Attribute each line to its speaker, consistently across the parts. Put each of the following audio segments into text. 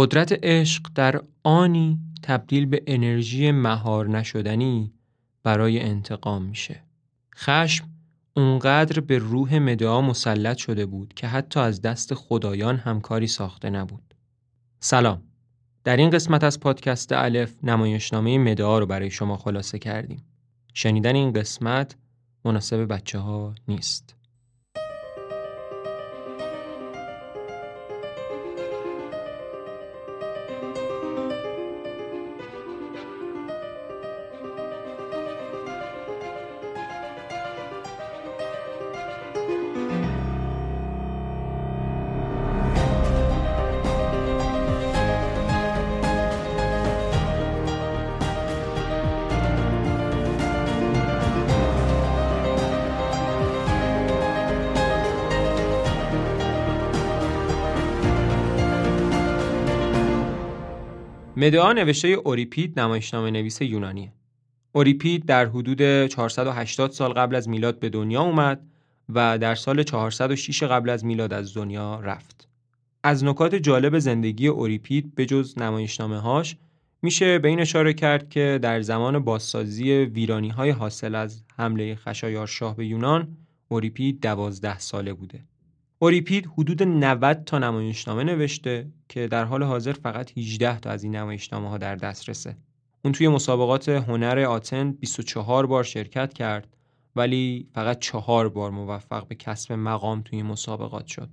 Speaker 1: قدرت عشق در آنی تبدیل به انرژی مهار نشدنی برای انتقام میشه. خشم اونقدر به روح مدعا مسلط شده بود که حتی از دست خدایان همکاری ساخته نبود. سلام. در این قسمت از پادکست الف نمایشنامه مدعا رو برای شما خلاصه کردیم. شنیدن این قسمت مناسب بچه ها نیست. مدعا نوشته اوریپید نمایشنامه نویس یونانیه. اوریپید در حدود 480 سال قبل از میلاد به دنیا اومد و در سال 406 قبل از میلاد از دنیا رفت. از نکات جالب زندگی اوریپید به جز نمایشنامه هاش میشه به این اشاره کرد که در زمان بازسازی ویرانی های حاصل از حمله خشایارشاه به یونان اوریپید دوازده ساله بوده. اوریپید حدود 90 تا نمایشنامه نوشته که در حال حاضر فقط 18 تا از این نمایشنامه ها در دسترسه. اون توی مسابقات هنر آتن 24 بار شرکت کرد ولی فقط چهار بار موفق به کسب مقام توی مسابقات شد.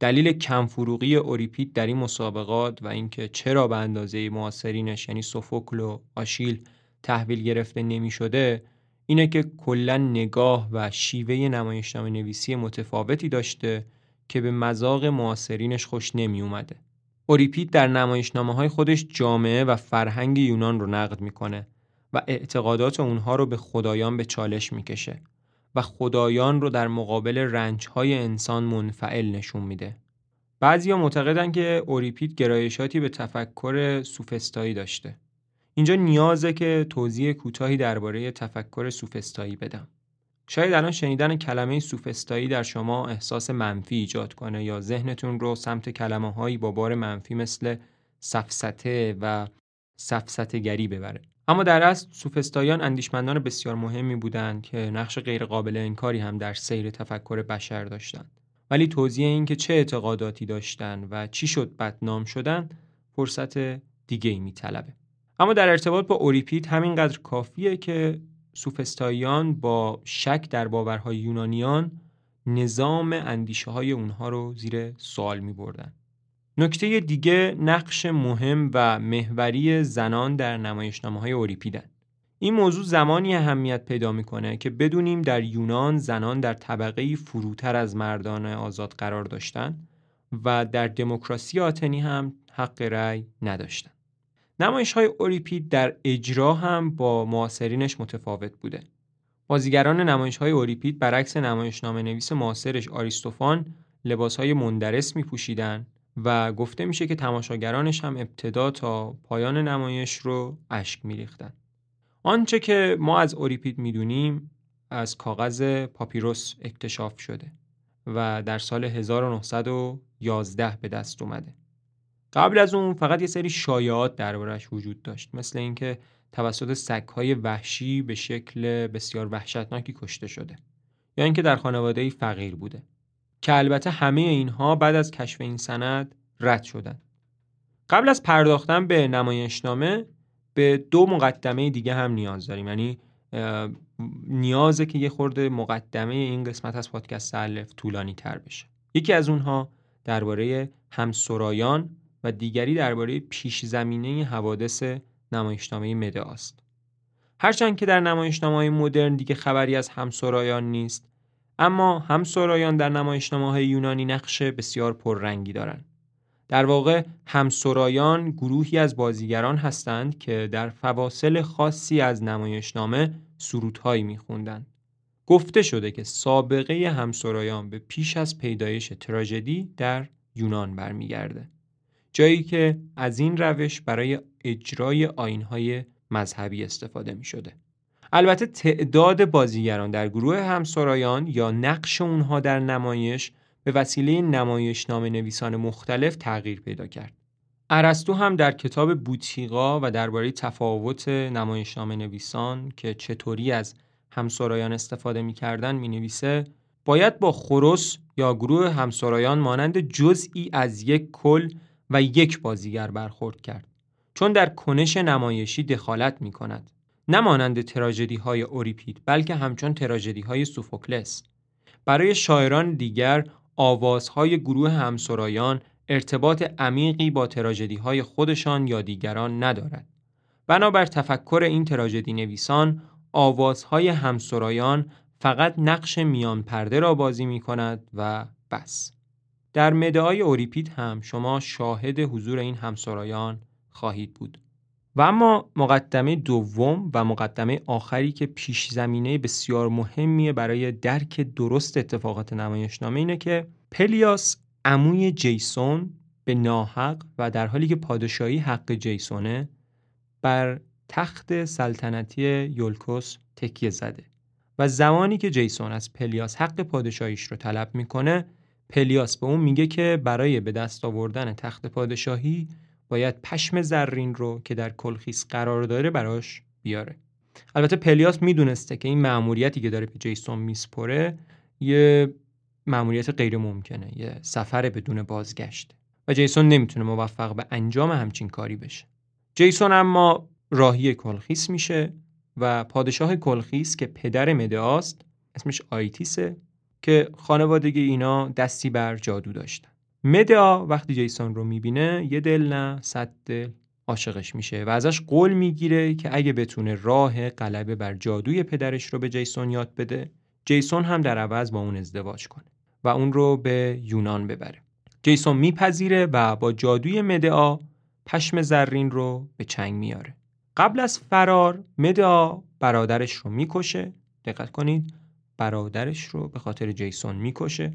Speaker 1: دلیل کم فروغی اوریپید در این مسابقات و اینکه چرا به اندازه معاصرینش یعنی سوفوکل و آشیل تحویل گرفته نمی شده اینه که کلا نگاه و شیوه نمایشنامه نویسی متفاوتی داشته که به مذاق معاصرینش خوش نمی اومده. اوریپید در نمایشنامه های خودش جامعه و فرهنگ یونان رو نقد می‌کنه و اعتقادات اونها رو به خدایان به چالش می‌کشه و خدایان رو در مقابل رنج های انسان منفعل نشون میده. بعضیا معتقدن که اوریپید گرایشاتی به تفکر سوفستایی داشته. اینجا نیازه که توضیح کوتاهی درباره تفکر سوفستایی بدم. شاید الان شنیدن کلمه سوفستایی در شما احساس منفی ایجاد کنه یا ذهنتون رو سمت کلمه هایی با بار منفی مثل سفسته و سفسته گری ببره. اما در اصل سوفستایان اندیشمندان بسیار مهمی بودند که نقش غیرقابل انکاری هم در سیر تفکر بشر داشتند. ولی توضیح این که چه اعتقاداتی داشتند و چی شد بدنام شدن فرصت دیگه ای میطلبه. اما در ارتباط با اوریپید همینقدر کافیه که سوفستاییان با شک در باورهای یونانیان نظام اندیشه های اونها رو زیر سوال می بردن. نکته دیگه نقش مهم و محوری زنان در نمایشنامه های اوریپیدن. این موضوع زمانی اهمیت پیدا می‌کنه که بدونیم در یونان زنان در طبقه فروتر از مردان آزاد قرار داشتن و در دموکراسی آتنی هم حق رأی نداشتن. نمایش های اوریپید در اجرا هم با معاصرینش متفاوت بوده. بازیگران نمایش های اوریپید برعکس نمایشنامه نویس معاصرش آریستوفان لباس های مندرس می پوشیدن و گفته میشه که تماشاگرانش هم ابتدا تا پایان نمایش رو اشک می ریختن. آنچه که ما از اوریپید می‌دونیم از کاغذ پاپیروس اکتشاف شده و در سال 1911 به دست اومده. قبل از اون فقط یه سری شایعات دربارش وجود داشت. مثل اینکه توسط سگهای وحشی به شکل بسیار وحشتناکی کشته شده. یا اینکه در خانواده فقیر بوده. که البته همه اینها بعد از کشف این سند رد شدن. قبل از پرداختن به نمایشنامه به دو مقدمه دیگه هم نیاز داریم. یعنی نیازه که یه خورده مقدمه این قسمت از پادکست الف طولانی تر بشه. یکی از اونها درباره همسرایان و دیگری درباره پیش زمینه حوادث نمایشنامه مده است. هرچند که در نمایشنامه مدرن دیگه خبری از همسرایان نیست اما همسرایان در نمایشنامه های یونانی نقش بسیار پررنگی دارند. در واقع همسرایان گروهی از بازیگران هستند که در فواصل خاصی از نمایشنامه سرودهایی میخوندند. گفته شده که سابقه همسرایان به پیش از پیدایش تراژدی در یونان برمیگرده. جایی که از این روش برای اجرای آینهای مذهبی استفاده می شده. البته تعداد بازیگران در گروه همسرایان یا نقش اونها در نمایش به وسیله نمایش نام نویسان مختلف تغییر پیدا کرد. ارسطو هم در کتاب بوتیقا و درباره تفاوت نمایشنامه نویسان که چطوری از همسرایان استفاده می‌کردن می نویسه باید با خروس یا گروه همسرایان مانند جزئی از یک کل و یک بازیگر برخورد کرد چون در کنش نمایشی دخالت می کند نه مانند تراژدی های اوریپید بلکه همچون تراژدی های سوفوکلس. برای شاعران دیگر آوازهای گروه همسرایان ارتباط عمیقی با تراژدی های خودشان یا دیگران ندارد. بنابر تفکر این تراژدی نویسان آوازهای همسرایان فقط نقش میان پرده را بازی می کند و بس. در مدعای اوریپید هم شما شاهد حضور این همسرایان خواهید بود. و اما مقدمه دوم و مقدمه آخری که پیش زمینه بسیار مهمیه برای درک درست اتفاقات نمایشنامه اینه که پلیاس عموی جیسون به ناحق و در حالی که پادشاهی حق جیسونه بر تخت سلطنتی یولکوس تکیه زده و زمانی که جیسون از پلیاس حق پادشاهیش رو طلب می‌کنه پلیاس به اون میگه که برای به دست آوردن تخت پادشاهی باید پشم زرین رو که در کلخیس قرار داره براش بیاره. البته پلیاس می‌دونسته که این مأموریتی که داره به جیسون میسپره یه مأموریت غیر ممکنه یه سفر بدون بازگشت. و جیسون نمی‌تونه موفق به انجام همچین کاری بشه. جیسون اما راهی کلخیس میشه و پادشاه کلخیس که پدر مدعاست اسمش آیتیسه که خانوادگی اینا دستی بر جادو داشتن. مدعا وقتی جیسون رو می‌بینه یه دل نه صد دل عاشقش میشه و ازش قول می‌گیره که اگه بتونه راه غلبه بر جادوی پدرش رو به جیسون یاد بده جیسون هم در عوض با اون ازدواج کنه و اون رو به یونان ببره. جیسون میپذیره و با جادوی مدعا پشم زرین رو به چنگ میاره قبل از فرار مدعا برادرش رو می‌کشه. دقت کنید برادرش رو به خاطر جیسون می‌کشه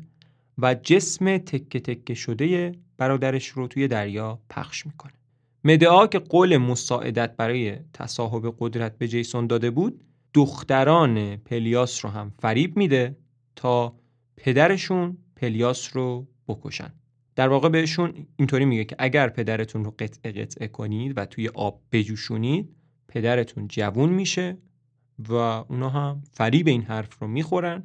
Speaker 1: و جسم تکه تکه شده برادرش رو توی دریا پخش می‌کنه. مدعا که قول مساعدت برای تصاحب قدرت به جیسون داده بود دختران پلیاس رو هم فریب میده تا پدرشون پلیاس رو بکشن. در واقع بهشون اینطوری میگه که اگر پدرتون رو قطعه قطعه کنید و توی آب بجوشونید پدرتون جوون میشه و اونا هم فریب این حرف رو می‌خورن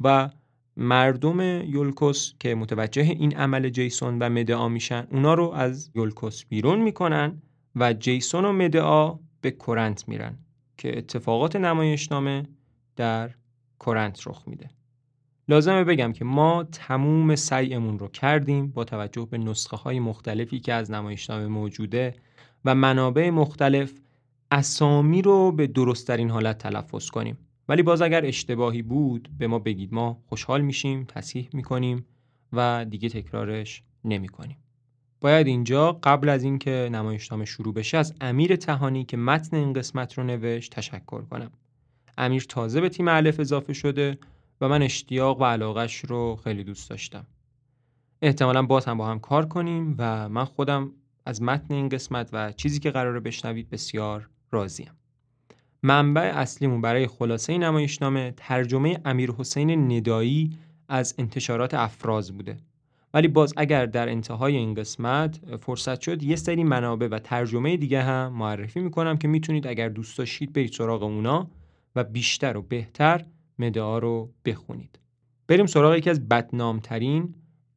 Speaker 1: و مردم یولکوس که متوجه این عمل جیسون و مدعا میشن اونا رو از یولکوس بیرون می‌کنن و جیسون و مدعا به کرنت میرن که اتفاقات نمایشنامه در کرنت رخ میده. لازمه بگم که ما تموم سعیمون رو کردیم با توجه به نسخه های مختلفی که از نمایشنامه موجوده و منابع مختلف اسامی رو به درستترین حالت تلفظ کنیم. ولی باز اگر اشتباهی بود به ما بگید. ما خوشحال میشیم تصحیح می‌کنیم و دیگه تکرارش نمی‌کنیم. باید اینجا قبل از اینکه نمایشنامه شروع بشه از امیر تهانی که متن این قسمت رو نوشت تشکر کنم. امیر تازه به تیم الف اضافه شده و من اشتیاق و علاقش رو خیلی دوست داشتم. احتمالا باز هم با هم کار کنیم و من خودم از متن این قسمت و چیزی که قراره بشنوید بسیار راضیم. منبع اصلیمون برای خلاصه نمایشنامه ترجمه امیر حسین ندایی از انتشارات افراز بوده. ولی باز اگر در انتهای این قسمت فرصت شد یه سری منابع و ترجمه دیگه هم معرفی می‌کنم که می‌تونید اگر دوست داشتید برید سراغ اونا و بیشتر و بهتر مدعا رو بخونید. بریم سراغ یکی از بدنامترین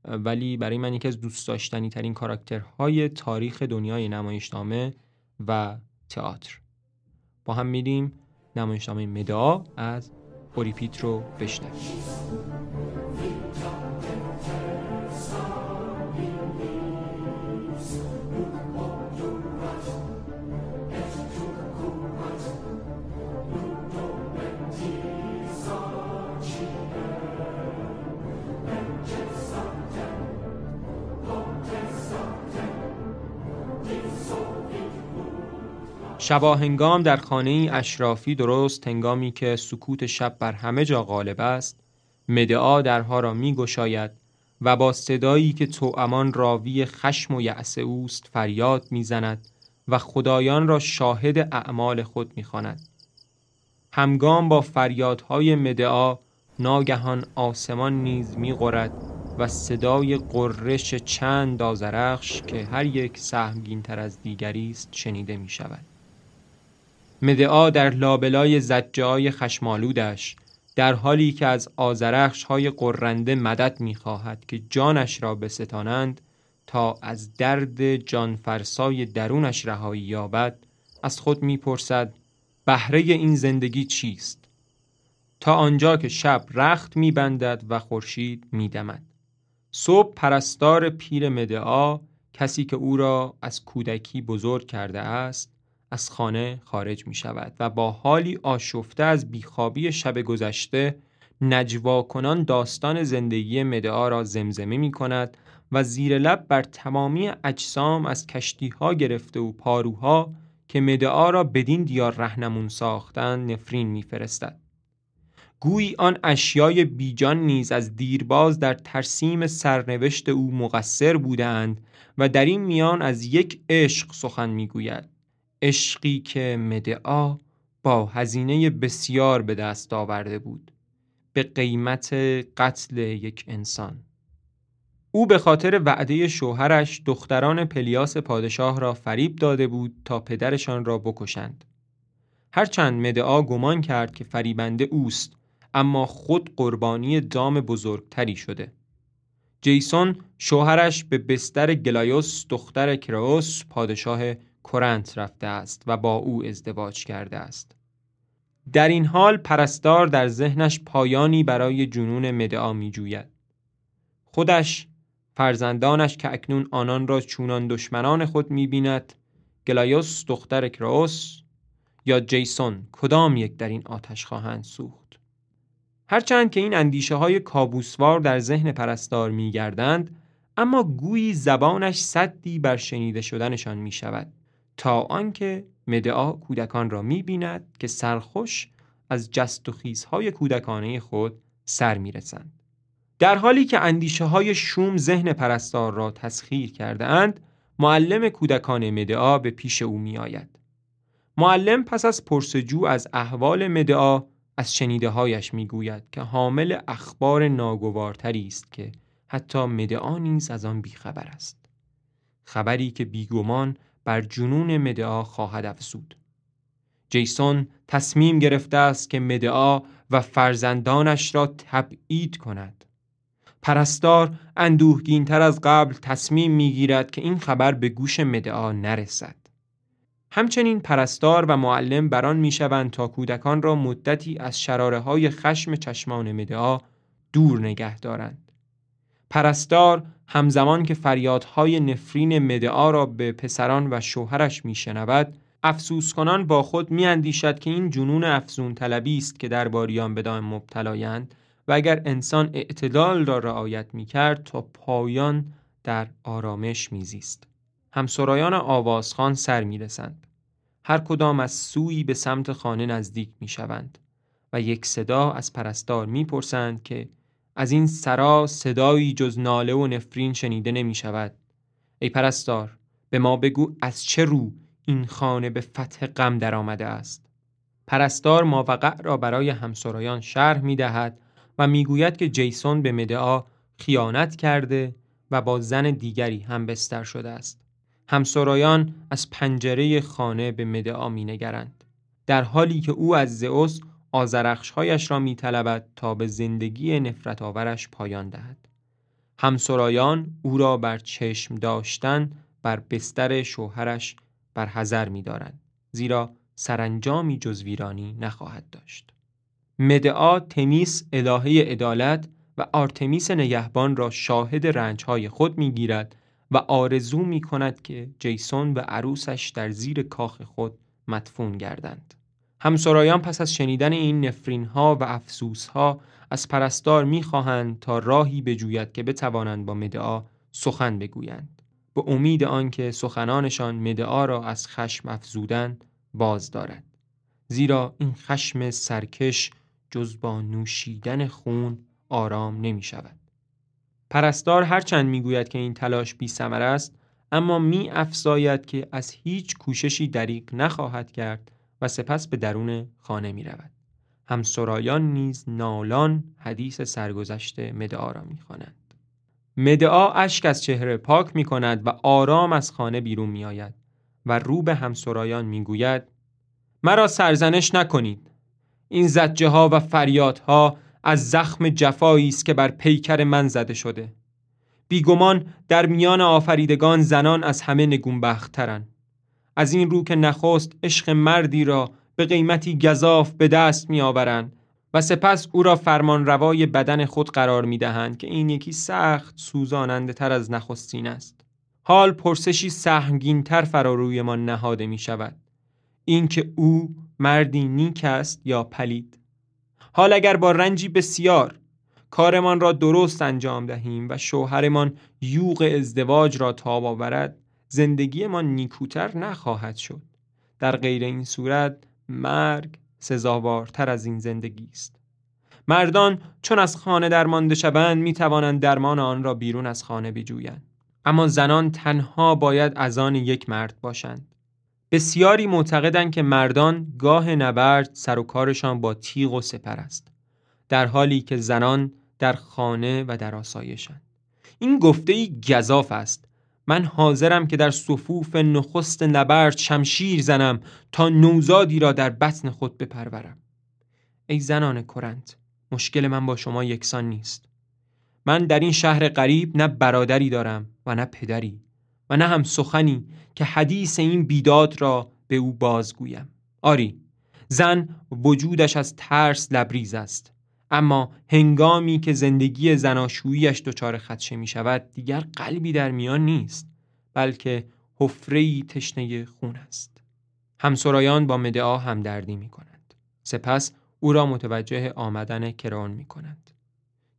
Speaker 1: ولی برای من یکی از دوست داشتنی ترین کاراکترهای تاریخ دنیای نمایشنامه و تئاتر. با هم میریم. نمایشنامه مدعا از اوریپیت رو بشنویم. شباهنگام در خانه اشرافی درست هنگامی که سکوت شب بر همه جا غالب است مدعا درها را می گشاید و با صدایی که امان راوی خشم و یعص اوست فریاد می‌زند و خدایان را شاهد اعمال خود می‌خواند همگام با فریادهای مدعا ناگهان آسمان نیز میغرد و صدای قررش چند آزرخش که هر یک سهمگین تر از دیگری است شنیده می شود. مدعا در لابلای زجای خشمالودش در حالی که از آزرخش های قرنده مدد می خواهد که جانش را بستانند تا از درد جانفرسای درونش رهایی یابد از خود می‌پرسد بهره این زندگی چیست؟ تا آنجا که شب رخت میبندد و خورشید میدمد. صبح پرستار پیر مدعا کسی که او را از کودکی بزرگ کرده است از خانه خارج می شود و با حالی آشفته از بیخوابی شب گذشته نجوا کنان داستان زندگی مدعا را زمزمه می کند و زیر لب بر تمامی اجسام از کشتی ها گرفته و پاروها که مدعا را بدین دیار رهنمون ساختن نفرین میفرستد. گویی آن اشیای بیجان نیز از دیرباز در ترسیم سرنوشت او مقصر بودند و در این میان از یک عشق سخن می‌گوید عشقی که مدعا با هزینه بسیار به دست آورده بود به قیمت قتل یک انسان او به خاطر وعده شوهرش دختران پلیاس پادشاه را فریب داده بود تا پدرشان را بکشند. هرچند مدعا گمان کرد که فریبنده اوست اما خود قربانی دام بزرگتری شده. جیسون شوهرش به بستر گلایوس دختر کرئون پادشاه کرنت رفته است و با او ازدواج کرده است. در این حال پرستار در ذهنش پایانی برای جنون مدئا می جوید. خودش فرزندانش که اکنون آنان را چونان دشمنان خود می‌بیند گلایوس دختر کرئون یا جیسون کدام یک در این آتش خواهند سوخت هرچند که این اندیشه های کابوسوار در ذهن پرستار میگردند اما گویی زبانش صدی بر شنیده شدنشان می شود تا آنکه مدعا کودکان را می بیند که سرخوش از جست و خیزهای کودکانه خود سر می رسند. در حالی که اندیشه های شوم ذهن پرستار را تسخیر کرده اند معلم کودکان مدعا به پیش او می آید. معلم پس از پرسجو از احوال مدعا از شنیده هایش می گوید که حامل اخبار ناگوارتری است که حتی مدعا نیز از آن بیخبر است. خبری که بیگمان بر جنون مدعا خواهد افزود. جیسون تصمیم گرفته است که مدعا و فرزندانش را تبعید کند. پرستار اندوهگینتر از قبل تصمیم می‌گیرد که این خبر به گوش مدعا نرسد. همچنین پرستار و معلم بران می‌شوند تا کودکان را مدتی از شراره های خشم چشمان مدعا دور نگه دارند. پرستار همزمان که فریادهای نفرین مدعا را به پسران و شوهرش میشنود افسوس کنان با خود میاندیشد که این جنون افزون طلبی است که در باریان به مبتلایند و اگر انسان اعتدال را رعایت می کرد تا پایان در آرامش میزیست. همسرایان آوازخان سر می رسند. هر کدام از سوی به سمت خانه نزدیک می شوند و یک صدا از پرستار می پرسند که از این سرا صدایی جز ناله و نفرین شنیده نمی شود. ای پرستار به ما بگو از چه رو این خانه به فتح غم در آمده است. پرستار ماوقع را برای همسرایان شرح می دهد و می‌گوید که جیسون به مدعا خیانت کرده و با زن دیگری هم بستر شده است. همسرایان از پنجره خانه به مدعا نگرند. در حالی که او از زئوس آزرخشهایش را میطلبد تا به زندگی نفرت آورش پایان دهد. همسرایان او را بر چشم داشتن بر بستر شوهرش بر حذر می‌دارند زیرا سرانجامی جز ویرانی نخواهد داشت. مدعا تمیس الهه عدالت و آرتمیس نگهبان را شاهد رنجهای خود می‌گیرد و آرزو می کند که جیسون و عروسش در زیر کاخ خود مدفون گردند. همسرایان پس از شنیدن این نفرین ها و افسوس ها از پرستار می‌خواهند تا راهی بجوید که بتوانند با مدعا سخن بگویند به امید آنکه سخنانشان مدعا را از خشم افزودن باز دارد زیرا این خشم سرکش جز با نوشیدن خون آرام نمی شود. پرستار هرچند می گوید که این تلاش بی است اما می افزاید که از هیچ کوششی دریق نخواهد کرد و سپس به درون خانه می رود. همسرایان نیز نالان حدیث سرگذشت مدعا را می خوانند. مدعا اشک از چهره پاک می کند و آرام از خانه بیرون می آید و رو به همسرایان می گوید مرا سرزنش نکنید این زجه ها و فریادها از زخم جفایی است که بر پیکر من زده شده بیگمان در میان آفریدگان زنان از همه نگونبختترند از این رو که نخست عشق مردی را به قیمتی گذاف به دست می آورند و سپس او را فرمان روای بدن خود قرار می دهند که این یکی سخت سوزاننده تر از نخستین است. حال پرسشی سهمگین تر فراروی ما نهاده می شود. اینکه او مردی نیک است یا پلید. حال اگر با رنجی بسیار کارمان را درست انجام دهیم و شوهرمان یوغ ازدواج را تاب آورد زندگیمان نیکوتر نخواهد شد. در غیر این صورت مرگ سزاوارتر از این زندگی است. مردان چون از خانه درمانده شوند می توانند درمان آن را بیرون از خانه بجویند. اما زنان تنها باید از آن یک مرد باشند. بسیاری معتقدند که مردان گاه نبرد سر و کارشان با تیغ و سپر است در حالی که زنان در خانه و در آسایشند این گفته ای گذاف است. من حاضرم که در صفوف نخست نبرد شمشیر زنم تا نوزادی را در بطن خود بپرورم. ای زنان کرنت مشکل من با شما یکسان نیست. من در این شهر غریب نه برادری دارم و نه پدری و نه هم سخنی که حدیث این بیداد را به او بازگویم. آری زن وجودش از ترس لبریز است. اما هنگامی که زندگی زناشوییش دچار خدشه می شود دیگر قلبی در میان نیست بلکه حفره‌ای تشنه خون است. همسرایان با مدعا همدردی می کنند سپس او را متوجه آمدن کران می کنند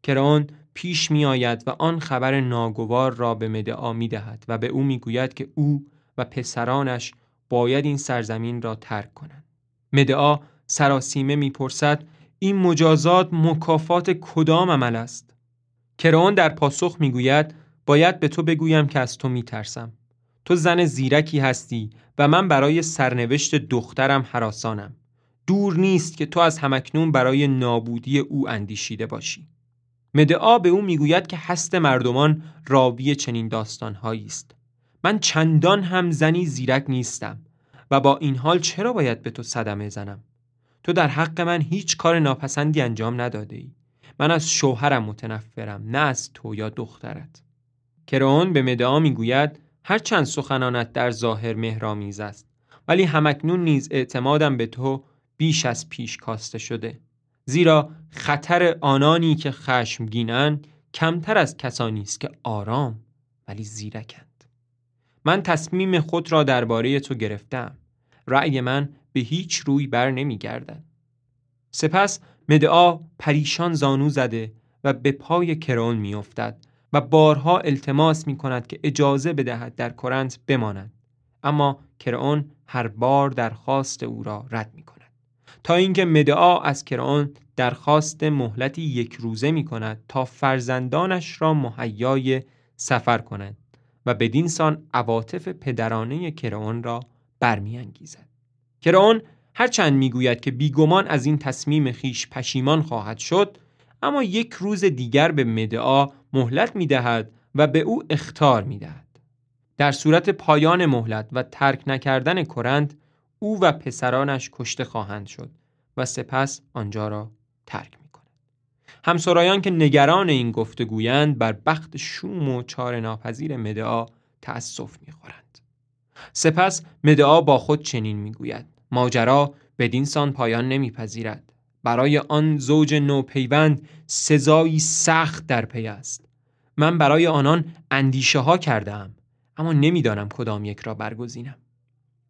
Speaker 1: کران پیش می آید و آن خبر ناگوار را به مدعا می دهد و به او می گوید که او و پسرانش باید این سرزمین را ترک کنند. مدعا سراسیمه می‌پرسد این مجازات مکافات کدام عمل است؟ کرون در پاسخ می‌گوید باید به تو بگویم که از تو میترسم. تو زن زیرکی هستی و من برای سرنوشت دخترم حراسانم. دور نیست که تو از همکنون برای نابودی او اندیشیده باشی. مدعا به او می‌گوید که هست مردمان راوی چنین داستانهایی است. من چندان هم زنی زیرک نیستم و با این حال چرا باید به تو صدمه زنم؟ تو در حق من هیچ کار ناپسندی انجام نداده ای. من از شوهرم متنفرم نه از تو یا دخترت. کرون به مدعا می‌گوید هرچند سخنانت در ظاهر مهرامیز است ولی همکنون نیز اعتمادم به تو بیش از پیش کاسته شده. زیرا خطر آنانی که خشمگینند کمتر از کسانی است که آرام ولی زیرکند. من تصمیم خود را درباره تو گرفتم. رأی من به هیچ روی بر نمی گردن. سپس مدعا پریشان زانو زده و به پای کرون می افتد و بارها التماس می کند که اجازه بدهد در کرنت بماند اما کرون هر بار درخواست او را رد می کند تا اینکه مدعا از کرون درخواست مهلتی یک روزه می کند تا فرزندانش را مهیای سفر کنند و بدین سان عواطف پدرانه کرون را برمیانگیزد. کرون هرچند می‌گوید که بیگمان از این تصمیم خیش پشیمان خواهد شد اما یک روز دیگر به مدعا مهلت می‌دهد و به او اختار می‌دهد در صورت پایان مهلت و ترک نکردن کرند او و پسرانش کشته خواهند شد و سپس آنجا را ترک می کند. همسرایان که نگران این گفتگویند بر بخت شوم و چار ناپذیر مدعا تأسف می‌خورند. سپس مدعا با خود چنین می‌گوید ماجرا بدین سان پایان نمیپذیرد. برای آن زوج نوپیوند سزایی سخت در پی است. من برای آنان اندیشه ها کردم اما نمی‌دانم کدام یک را برگزینم.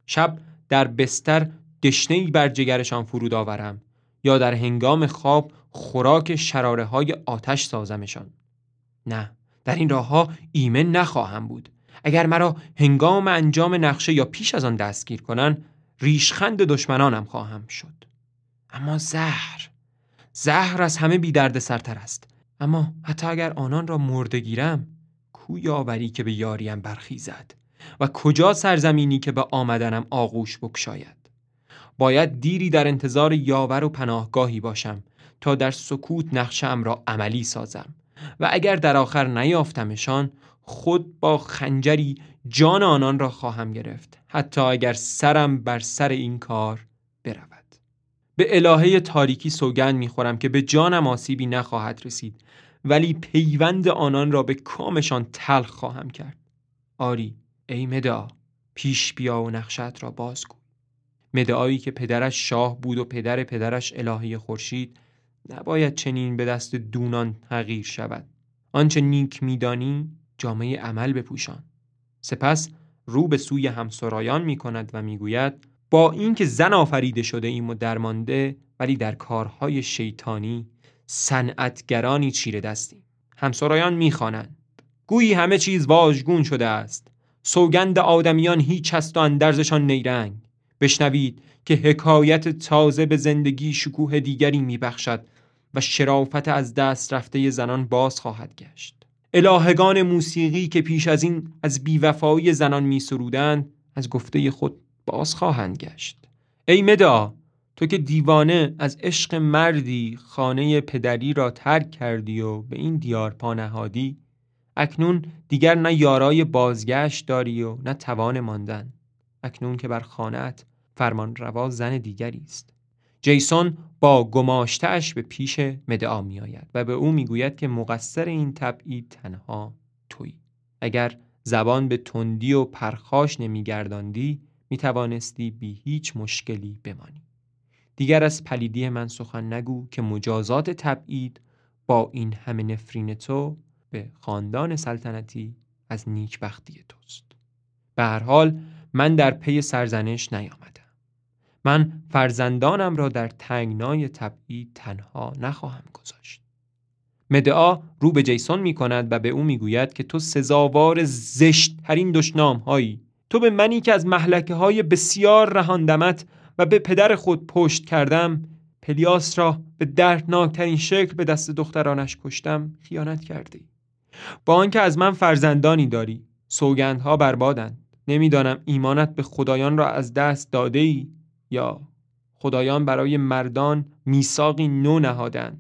Speaker 1: شب در بستر دشنهی بر جگرشان فرود آورم یا در هنگام خواب خوراک شراره های آتش سازمشان. نه در این راه ها ایمن نخواهم بود. اگر مرا هنگام انجام نقشه یا پیش از آن دستگیر کنن ریشخند دشمنانم خواهم شد. اما زهر زهر از همه بی درد سرتر است. اما حتی اگر آنان را مرده گیرم کو یاوری که به یاریم برخیزد و کجا سرزمینی که به آمدنم آغوش بکشاید؟ باید دیری در انتظار یاور و پناهگاهی باشم تا در سکوت نقشم را عملی سازم و اگر در آخر نیافتمشان خود با خنجری جان آنان را خواهم گرفت حتی اگر سرم بر سر این کار برود. به الهه تاریکی سوگند می‌خورم که به جانم آسیبی نخواهد رسید ولی پیوند آنان را به کامشان تلخ خواهم کرد. آری ای مدعا پیش بیا و نقشت را بازگو مدعایی که پدرش شاه بود و پدر پدرش الهه خورشید نباید چنین به دست دونان تغییر شود. آنچه نیک میدانی جامعه عمل بپوشان. سپس رو به سوی همسرایان می کند و می‌گوید با اینکه زن آفریده شده ایم و درمانده ولی در کارهای شیطانی صنعتگرانی چیره دستیم. همسرایان می‌خوانند. گویی همه چیز واژگون شده است. سوگند آدمیان هیچ است و اندرزشان نیرنگ. بشنوید که حکایت تازه به زندگی شکوه دیگری میبخشد و شرافت از دست رفته زنان باز خواهد گشت. الهگان موسیقی که پیش از این از بیوفایی زنان می سرودند از گفته خود باز خواهند گشت. ای مدا تو که دیوانه از عشق مردی خانه پدری را ترک کردی و به این دیار پا نهادی اکنون دیگر نه یارای بازگشت داری و نه توان ماندن. اکنون که بر خانهت فرمان روا زن دیگری است. جیسون با گماشتهش به پیش مدعا می آید و به او می‌گوید که مقصر این تبعید تنها تویی. اگر زبان به تندی و پرخاش نمیگرداندی می توانستی بی هیچ مشکلی بمانی. دیگر از پلیدی من سخن نگو که مجازات تبعید با این همه نفرین تو به خاندان سلطنتی از نیکبختی توست. به هر حال من در پی سرزنش نیامدم. من فرزندانم را در تنگنای تبعید تنها نخواهم گذاشت. مدعا رو به جیسون می کند و به او می گوید که تو سزاوار زشت ترین دشنام هایی تو به منی که از محلکه های بسیار رهاندمت و به پدر خود پشت کردم پلیاس را به دردناکترین شکل به دست دخترانش کشتم خیانت کردی. با آنکه از من فرزندانی داری سوگندها بربادند. نمی‌دانم ایمانت به خدایان را از دست داده ای یا خدایان برای مردان میثاقی نو نهادن.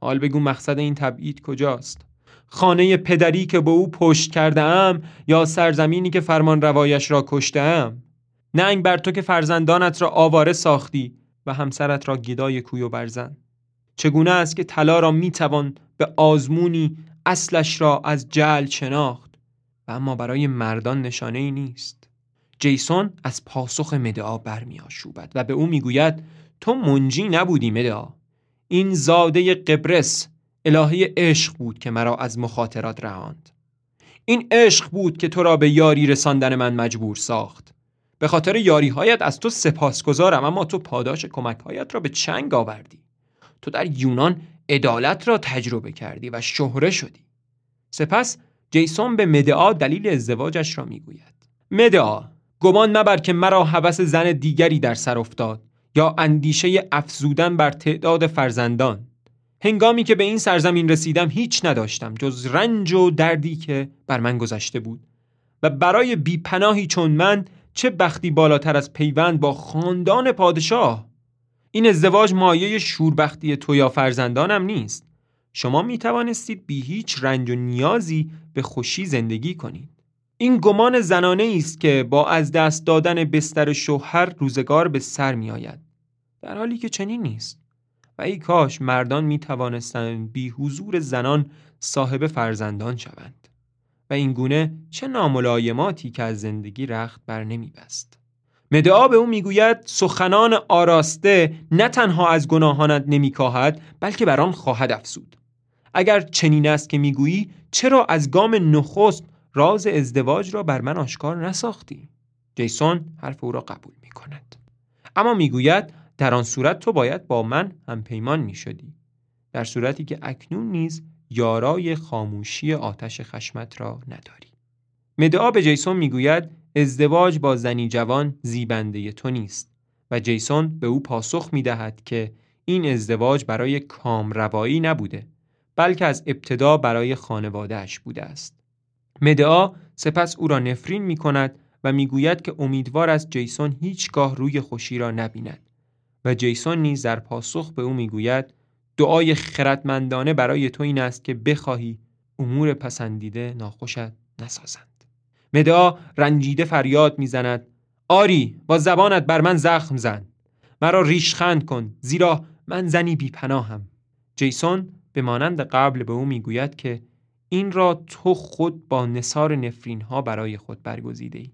Speaker 1: حال بگو مقصد این تبعید کجاست؟ خانه پدری که به او پشت کرده ام یا سرزمینی که فرمان روایش را کشته ام ننگ بر تو که فرزندانت را آواره ساختی و همسرت را گدای کوی و برزن. چگونه است که طلا را می‌توان به آزمونی اصلش را از جل شناخت و اما برای مردان نشانه ای نیست. جیسون از پاسخ مدعا برمیآشوبد و به او می‌گوید تو منجی نبودی مدعا. این زاده قبرس الهه عشق بود که مرا از مخاطرات رهاند. این عشق بود که تو را به یاری رساندن من مجبور ساخت. به خاطر یاریهایت از تو سپاسگزارم اما تو پاداش کمکهایت را به چنگ آوردی. تو در یونان عدالت را تجربه کردی و شهره شدی. سپس جیسون به مدعا دلیل ازدواجش را می‌گوید. مدعا گمان مبر که مرا هوس زن دیگری در سر افتاد یا اندیشه افزودن بر تعداد فرزندان. هنگامی که به این سرزمین رسیدم هیچ نداشتم جز رنج و دردی که بر من گذشته بود. و برای بیپناهی چون من چه بختی بالاتر از پیوند با خاندان پادشاه؟ این ازدواج مایه شوربختی تو یا فرزندانم نیست. شما می توانستید بی هیچ رنج و نیازی به خوشی زندگی کنید. این گمان زنانه است که با از دست دادن بستر شوهر روزگار به سر می آید. در حالی که چنین نیست و ای کاش مردان می توانستند بی حضور زنان صاحب فرزندان شوند و این گونه چه ناملایماتی که از زندگی رخت بر نمی بست. مدعا به او می‌گوید سخنان آراسته نه تنها از گناهانت نمیکاهد بلکه بر آن خواهد افسود اگر چنین است که می‌گویی چرا از گام نخست راز ازدواج را بر من آشکار نساختی. جیسون حرف او را قبول می کند اما می‌گوید در آن صورت تو باید با من هم پیمان می شدی در صورتی که اکنون نیز یارای خاموشی آتش خشمت را نداری. مدعا به جیسون می‌گوید ازدواج با زنی جوان زیبنده تو نیست. و جیسون به او پاسخ می دهد که این ازدواج برای کامروایی نبوده بلکه از ابتدا برای خانوادهش بوده است. مدعا سپس او را نفرین می کند و می‌گوید که امیدوار است جیسون هیچگاه روی خوشی را نبیند. و جیسون نیز در پاسخ به او می‌گوید دعای خردمندانه برای تو این است که بخواهی امور پسندیده ناخوشت نسازند. مدعا رنجیده فریاد می‌زند آری با زبانت بر من زخم زن مرا ریشخند کن زیرا من زنی بیپناهم. جیسون به مانند قبل به او می‌گوید که این را تو خود با نصار نفرین ها برای خود برگزیده ای.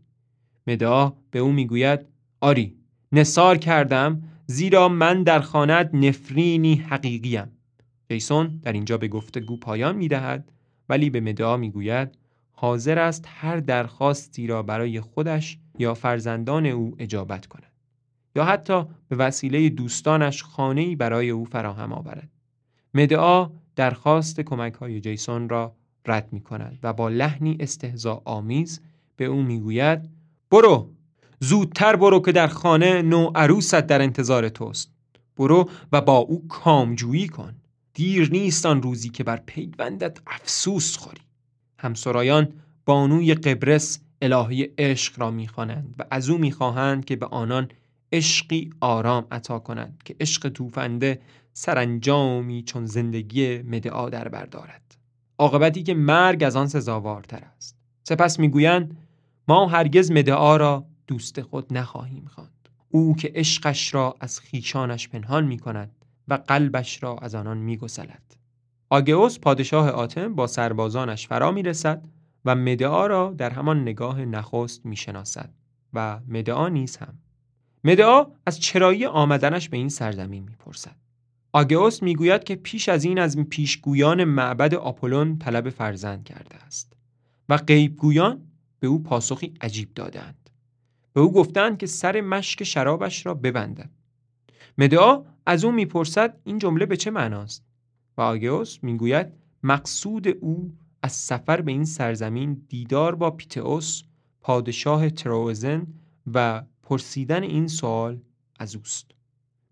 Speaker 1: مدعا به او می‌گوید آری نصار کردم زیرا من در خانت نفرینی حقیقیم جیسون در اینجا به گفتگو پایان می‌دهد ولی به مدعا می‌گوید حاضر است هر درخواستی را برای خودش یا فرزندان او اجابت کند یا حتی به وسیله دوستانش خانه‌ای برای او فراهم آورد مدعا درخواست کمک های جیسون را رد می کند و با لحنی استهزا آمیز به او می‌گوید برو زودتر برو که در خانه نو عروست در انتظار توست. برو و با او کامجویی کن. دیر نیست آن روزی که بر پیوندت افسوس خوری. همسرایان بانوی قبرس الهی عشق را می‌خوانند و از او می‌خواهند که به آنان عشقی آرام عطا کنند که عشق توفنده سرانجامی چون زندگی مدعا در بردارد عاقبتی که مرگ از آن سزاوارتر است سپس می‌گویند ما هرگز مدعا را دوست خود نخواهیم خواند او که عشقش را از خیشانش پنهان می کند و قلبش را از آنان می گسلد. آگئوس پادشاه آتم با سربازانش فرا می رسد و مدعا را در همان نگاه نخست می شناسد و مدعا نیز هم. مدعا از چرایی آمدنش به این سرزمین می پرسد. آگئوس می‌گوید که پیش از این از پیشگویان معبد آپولون طلب فرزند کرده است و غیبگویان به او پاسخی عجیب دادند. به او گفتند که سر مشک شرابش را ببندد. مدعا از او می‌پرسد این جمله به چه معناست؟ و آگئوس می‌گوید مقصود او از سفر به این سرزمین دیدار با پیتئوس پادشاه تروزن و پرسیدن این سوال از اوست.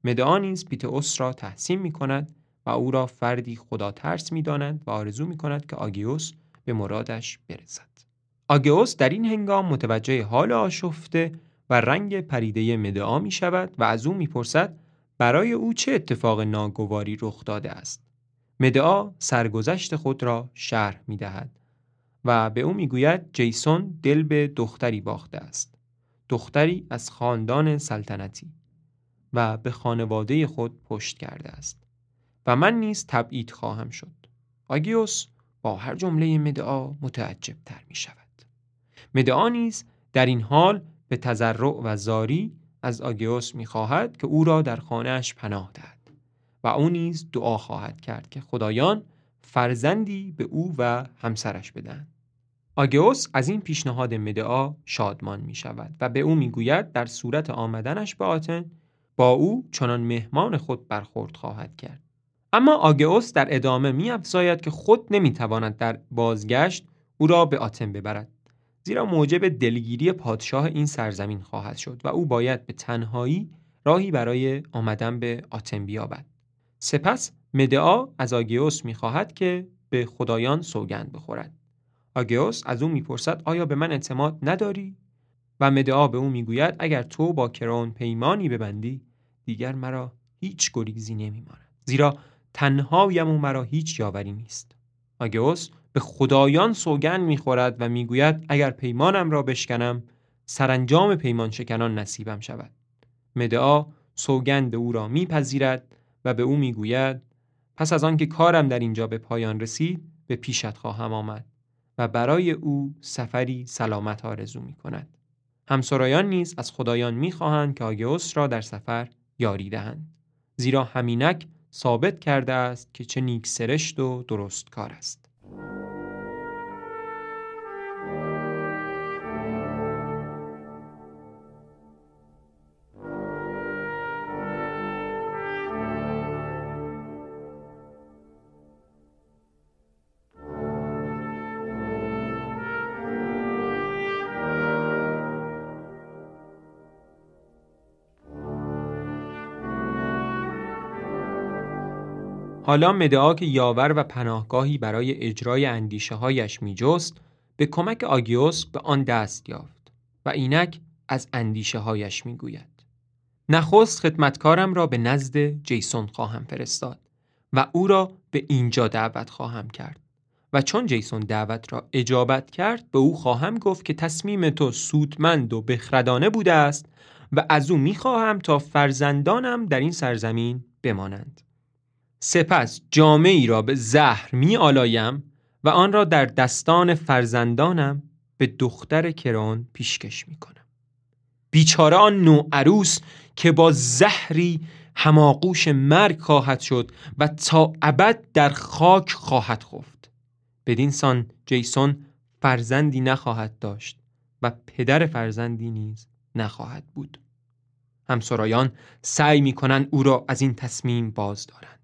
Speaker 1: مدعا نیز پیتئوس را تحسین می کند و او را فردی خدا ترس می داند و آرزو می کند که آگیوس به مرادش برسد. آگئوس در این هنگام متوجه حال آشفته و رنگ پریده مدعا می شود و از او می‌پرسد برای او چه اتفاق ناگواری رخ داده است؟ مدعا سرگذشت خود را شرح می دهد و به او می‌گوید جیسون دل به دختری باخته است. دختری از خاندان سلطنتی. و به خانواده خود پشت کرده است و من نیز تبعید خواهم شد. آگیوس با هر جمله مدعا متعجب تر می شود مدعا نیز در این حال به تزرع و زاری از آگیوس می‌خواهد که او را در خانهاش پناه دهد و او نیز دعا خواهد کرد که خدایان فرزندی به او و همسرش بدن آگئوس از این پیشنهاد مدعا شادمان می شود و به او می‌گوید در صورت آمدنش به آتن با او چنان مهمان خود برخورد خواهد کرد. اما آگئوس در ادامه می که خود نمی‌تواند در بازگشت او را به آتن ببرد. زیرا موجب دلگیری پادشاه این سرزمین خواهد شد و او باید به تنهایی راهی برای آمدن به آتن بیابد. سپس مدعا از آگیوس می‌خواهد که به خدایان سوگند بخورد. آگیوس از او می‌پرسد آیا به من اعتماد نداری؟ و مدعا به او می‌گوید اگر تو با کرون پیمانی ببندی دیگر مرا هیچ گریزی نمیماند. زیرا تنهایم و مرا هیچ یاوری نیست. آگیوس به خدایان سوگند می‌خورد و می‌گوید اگر پیمانم را بشکنم سرانجام پیمان شکنان نصیبم شود. مدعا سوگند او را میپذیرد و به او می‌گوید پس از آنکه کارم در اینجا به پایان رسید به پیشت خواهم آمد و برای او سفری سلامت آرزو می کند. همسرایان نیز از خدایان می‌خواهند که آگئوس را در سفر یاری دهند. زیرا همینک ثابت کرده است که چه نیک سرشت و درست کار است. حالا مدعا که یاور و پناهگاهی برای اجرای اندیشه هایش می جست به کمک آگیوس به آن دست یافت و اینک از اندیشه هایش می گوید. نخست خدمتکارم را به نزد جیسون خواهم فرستاد و او را به اینجا دعوت خواهم کرد و چون جیسون دعوت را اجابت کرد به او خواهم گفت که تصمیم تو سودمند و بخردانه بوده است و از او می‌خواهم تا فرزندانم در این سرزمین بمانند سپس جامعی را به زهر می آلایم و آن را در دستان فرزندانم به دختر کران پیشکش می کنم. بیچاره آن نو عروس که با زهری هماغوش مرگ خواهد شد و تا ابد در خاک خواهد خفت. بدین سان جیسون فرزندی نخواهد داشت و پدر فرزندی نیز نخواهد بود. همسرایان سعی می کنند او را از این تصمیم باز دارند.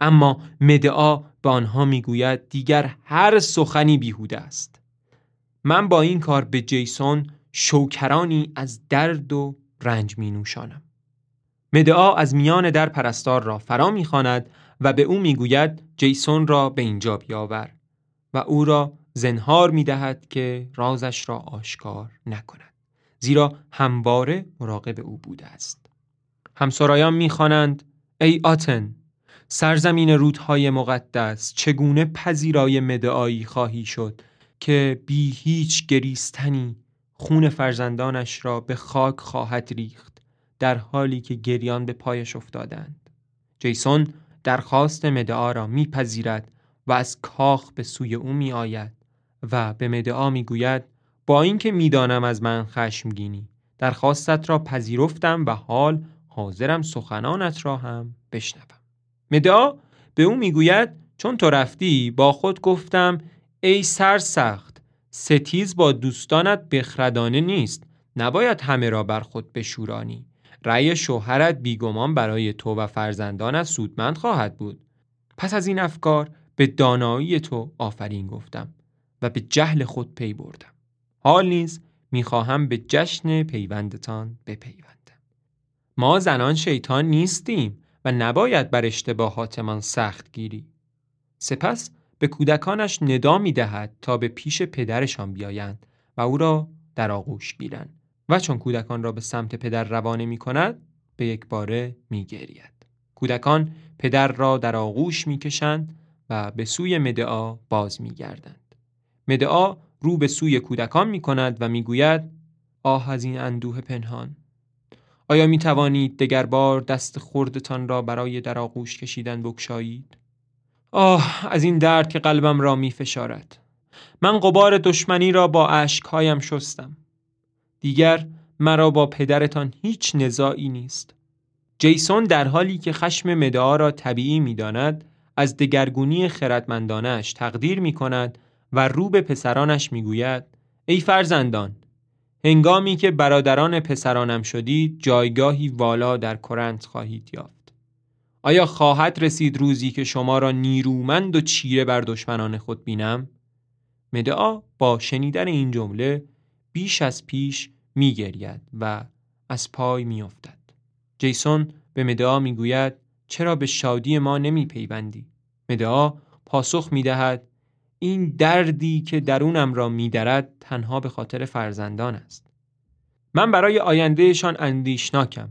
Speaker 1: اما مدعا به آنها می‌گوید دیگر هر سخنی بیهوده است. من با این کار به جیسون شوکرانی از درد و رنج می نوشانم مدعا از میان در پرستار را فرا می‌خواند و به او می‌گوید جیسون را به اینجا بیاور و او را زنهار می‌دهد که رازش را آشکار نکند. زیرا همواره مراقب او بوده است. همسرایان می‌خوانند ای آتن سرزمین رودهای مقدس چگونه پذیرای مدعایی خواهی شد که بی هیچ گریستنی خون فرزندانش را به خاک خواهد ریخت در حالی که گریان به پایش افتادند. جیسون درخواست مدعا را میپذیرد و از کاخ به سوی او می آید و به مدعا می گوید با اینکه می‌دانم از من خشمگینی درخواستت را پذیرفتم و حال حاضرم سخنانت را هم بشنوم. مدعا به او می‌گوید چون تو رفتی با خود گفتم ای سر سخت ستیز با دوستانت بخردانه نیست نباید همه را بر خود بشورانی. رأی شوهرت بیگمان برای تو و فرزندانت سودمند خواهد بود. پس از این افکار به دانایی تو آفرین گفتم و به جهل خود پی بردم. حال نیز می‌خواهم به جشن پیوندتان بپیوندم. ما زنان شیطان نیستیم. و نباید بر اشتباهاتمان سخت گیری سپس به کودکانش ندا می دهد تا به پیش پدرشان بیایند و او را در آغوش گیرند و چون کودکان را به سمت پدر روانه می کند به یک باره می گرید. کودکان پدر را در آغوش می کشند و به سوی مدعا باز می گردند. مدعا رو به سوی کودکان می کند و می گوید آه از این اندوه پنهان آیا می توانید دگر بار دست خردتان را برای در آغوش کشیدن بکشایید؟ آه از این درد که قلبم را می فشارد. من قبار دشمنی را با اشکهایم شستم. دیگر مرا با پدرتان هیچ نزاعی نیست. جیسون در حالی که خشم مدعا را طبیعی می داند از دگرگونی خردمندانش تقدیر می کند و رو به پسرانش می گوید ای فرزندان هنگامی که برادران پسرانم شدید جایگاهی والا در کرنت خواهید یافت آیا خواهد رسید روزی که شما را نیرومند و چیره بر دشمنان خود بینم؟ مدعا با شنیدن این جمله بیش از پیش میگرید و از پای میافتد. جیسون به مدعا می‌گوید چرا به شادی ما نمی پیوندی؟ مدعا پاسخ می‌دهد این دردی که درونم را میدرد تنها به خاطر فرزندان است. من برای آیندهشان اندیشناکم.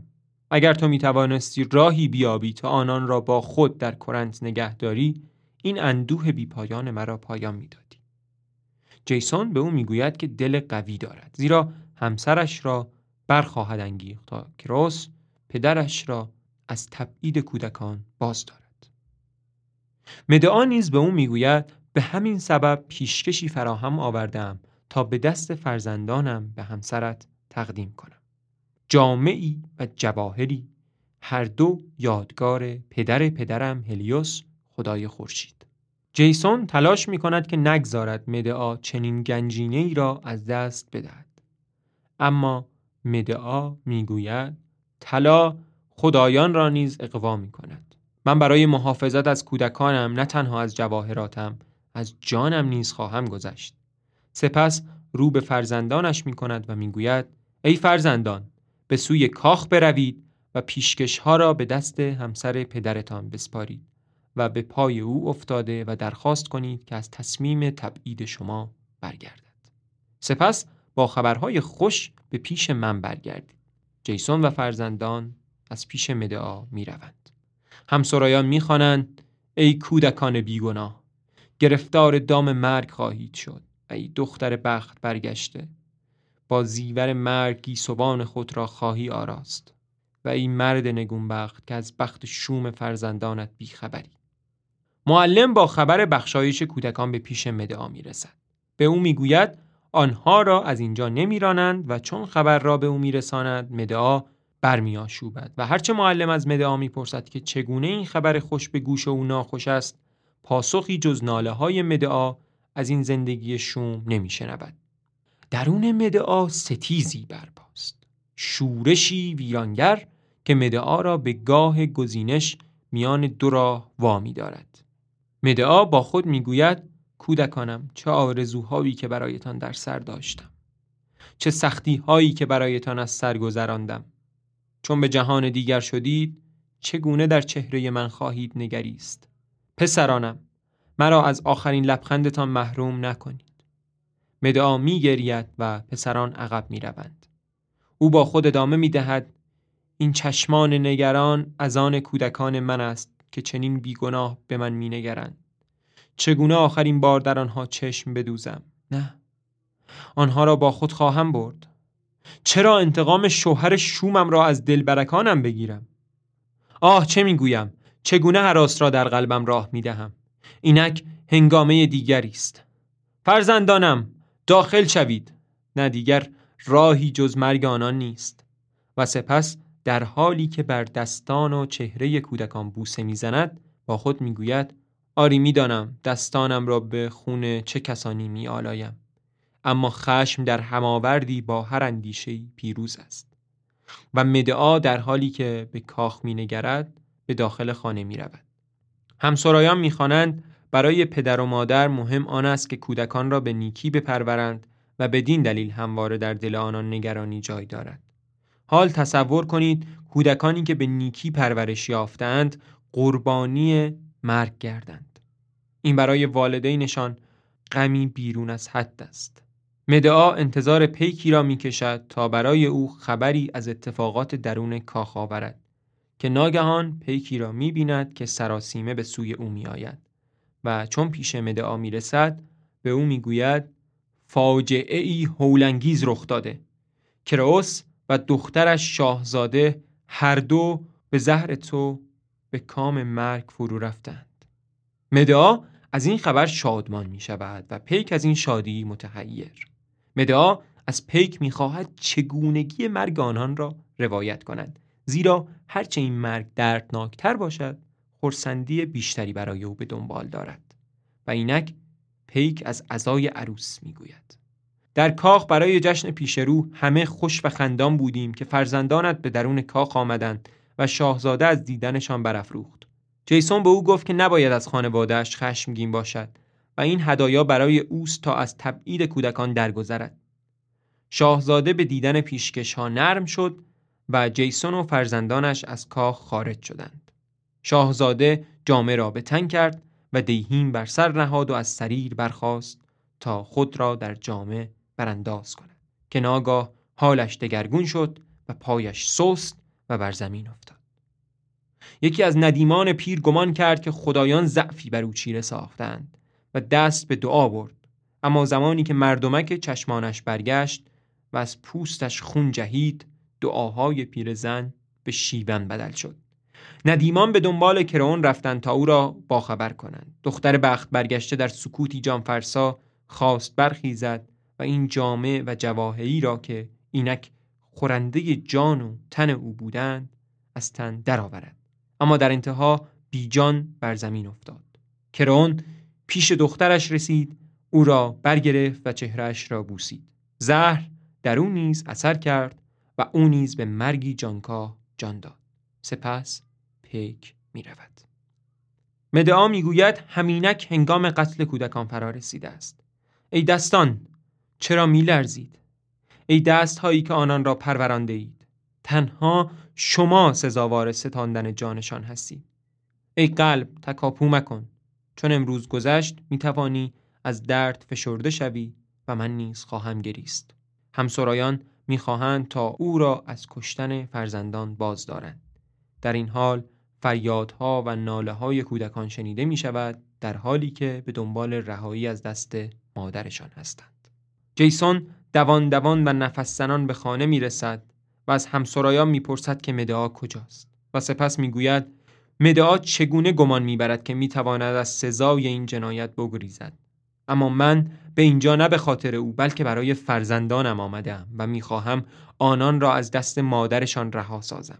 Speaker 1: اگر تو می‌توانستی راهی بیابی تا آنان را با خود در کرنت نگه داری این اندوه بیپایان مرا پایان می‌دادی. جیسون به او می‌گوید که دل قوی دارد زیرا همسرش را برخواهد انگیخت تا کروس پدرش را از تبعید کودکان باز دارد. مدعا نیز به او می‌گوید به همین سبب پیشکشی فراهم آوردم تا به دست فرزندانم به همسرت تقدیم کنم. جامعی و جواهری. هر دو یادگار پدر پدرم هلیوس خدای خورشید. جیسون تلاش می کند که نگذارد مدعا چنین گنجینه ای را از دست بدهد. اما مدعا می‌گوید طلا خدایان را نیز اقوا می کند من برای محافظت از کودکانم نه تنها از جواهراتم از جانم نیز خواهم گذشت. سپس رو به فرزندانش می کند و می گوید ای فرزندان به سوی کاخ بروید و پیشکش ها را به دست همسر پدرتان بسپارید و به پای او افتاده و درخواست کنید که از تصمیم تبعید شما برگردد. سپس با خبرهای خوش به پیش من برگردید. جیسون و فرزندان از پیش مدعا می روند همسرایان می خوانند ای کودکان بیگناه گرفتار دام مرگ خواهید شد. ای دختر بخت برگشته. با زیور مرگ گیسوان خود را خواهی آراست و این مرد نگونبخت که از بخت شوم فرزندانت بیخبری. معلم با خبر بخشایش کودکان به پیش مدعا می رسد. به او می‌گوید آنها را از اینجا نمیرانند و چون خبر را به او میرساند مدعا برمیآشوبد. و هرچه معلم از مدعا می‌پرسد که چگونه این خبر خوش به گوش او ناخوش است پاسخی جز ناله های مدعا از این زندگی شوم نمیشنود. درون مدعا ستیزی برپاست. شورشی ویرانگر که مدعا را به گاه گزینش میان دو راه وامی دارد. مدعا با خود می‌گوید کودکانم چه آرزوهایی که برایتان در سر داشتم. چه سختی هایی که برایتان از سر گذراندم. چون به جهان دیگر شدید چگونه در چهره من خواهید نگریست؟ پسرانم مرا از آخرین لبخندتان محروم نکنید. مدعا می گرید و پسران عقب می روند. او با خود ادامه می دهد این چشمان نگران از آن کودکان من است که چنین بیگناه به من می نگرند. چگونه آخرین بار در آنها چشم بدوزم؟ نه. آنها را با خود خواهم برد. چرا انتقام شوهر شومم را از دلبرکانم بگیرم؟ آه چه می‌گویم؟ چگونه حراس را در قلبم راه می‌دهم؟ اینک هنگامه دیگری است. فرزندانم داخل شوید. نه دیگر راهی جز مرگ آنان نیست. و سپس در حالی که بر دستان و چهره کودکان بوسه می‌زند با خود می‌گوید آری می‌دانم دستانم را به خون چه کسانی می آلایم اما خشم در هماوردی با هر اندیشه پیروز است. و مدعا در حالی که به کاخ می نگرد به داخل خانه می رود همسرایان می خوانند برای پدر و مادر مهم آن است که کودکان را به نیکی بپرورند و بدین دلیل همواره در دل آنان نگرانی جای دارد. حال تصور کنید کودکانی که به نیکی پرورش یافتند قربانی مرگ گردند. این برای والدینشان غمی بیرون از حد است. مدعا انتظار پیکی را می کشد تا برای او خبری از اتفاقات درون کاخ آورد. که ناگهان پیکی را می بیند که سراسیمه به سوی او می آید و چون پیش مدعا می رسد به او می گوید فاجعه ای هولنگیز رخ داده. کراوس و دخترش شاهزاده هر دو به زهر تو به کام مرگ فرو رفتند. مدعا از این خبر شادمان می شود و پیک از این شادی متحیر. مدعا از پیک می خواهد چگونگی مرگ آنان را روایت کند. زیرا هرچه این مرگ دردناکتر باشد خورسندی بیشتری برای او به دنبال دارد. و اینک پیک از عزای عروس می‌گوید. در کاخ برای جشن پیشرو همه خوش و خندان بودیم که فرزندانت به درون کاخ آمدند و شاهزاده از دیدنشان برافروخت. جیسون به او گفت که نباید از خانوادهش خشمگین باشد و این هدایا برای اوست تا از تبعید کودکان درگذرد. شاهزاده به دیدن پیشکش ها نرم شد و جیسون و فرزندانش از کاخ خارج شدند. شاهزاده جامه را به تن کرد و دیهیم بر سر نهاد و از سریر برخاست تا خود را در جامه برانداز کند که ناگاه حالش دگرگون شد و پایش سست و بر زمین افتاد. یکی از ندیمان پیر گمان کرد که خدایان ضعفی بر او چیره ساختند و دست به دعا برد اما زمانی که مردمک چشمانش برگشت و از پوستش خون جهید دعاهای پیرزن به شیون بدل شد. ندیمان به دنبال کرون رفتند تا او را باخبر کنند. دختر بخت برگشته در سکوتی جانفرسا خواست برخیزد و این جامعه و جواهری را که اینک خورنده جان و تن او بودند از تن درآورد. اما در انتها بیجان بر زمین افتاد. کرون پیش دخترش رسید او را برگرفت و چهرش را بوسید. زهر در او نیز اثر کرد و او نیز به مرگی جانکاه جان داد. سپس پیک می رود. مدعا می‌گوید همینک هنگام قتل کودکان فرا رسیده است. ای دستان چرا میلرزید ای دست هایی که آنان را پرورانده اید. تنها شما سزاوار ستاندن جانشان هستی. ای قلب تکاپو مکن. چون امروز گذشت می‌توانی از درد فشرده شوی و من نیز خواهم گریست. همسرایان می‌خواهند تا او را از کشتن فرزندان باز دارند در این حال فریادها و ناله های کودکان شنیده می شود در حالی که به دنبال رهایی از دست مادرشان هستند. جیسون دوان دوان و نفس زنان به خانه می رسد و از همسرایان می پرسد که مدعا کجاست و سپس می گوید مدعا چگونه گمان می برد که می تواند از سزای این جنایت بگریزد اما من به اینجا نه به خاطر او بلکه برای فرزندانم آمدم و می‌خواهم آنان را از دست مادرشان رها سازم.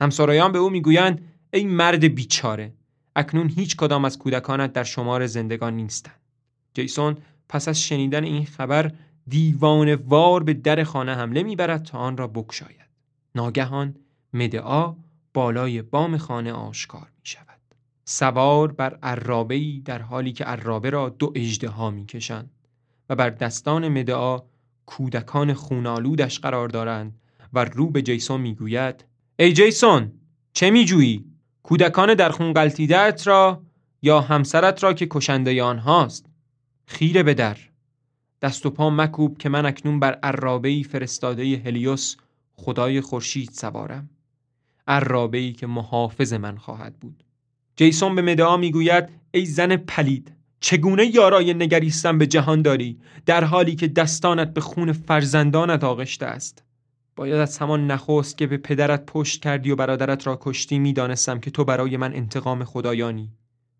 Speaker 1: همسرایان به او می‌گویند ای مرد بیچاره اکنون هیچ کدام از کودکانت در شمار زندگان نیستند. جیسون پس از شنیدن این خبر دیوان وار به در خانه حمله می‌برد تا آن را بکشاید ناگهان مدعا بالای بام خانه آشکار سوار بر عرابه در حالی که عرابه را دو اجده می کشند و بر دستان مدعا کودکان خونالودش قرار دارند و رو به جیسون می‌گوید ای جیسون چه میجویی؟ کودکان در خون قلتیدت را یا همسرت را که کشنده آنهاست؟ خیره به در! دست و پا مکوب که من اکنون بر عرابه فرستاده هلیوس خدای خورشید سوارم. عرابه که محافظ من خواهد بود. جیسون به مدعا می‌گوید ای زن پلید چگونه یارای نگریستن به جهان داری در حالی که دستانت به خون فرزندانت آغشته است؟ باید از همان نخست که به پدرت پشت کردی و برادرت را کشتی می‌دانستم که تو برای من انتقام خدایانی.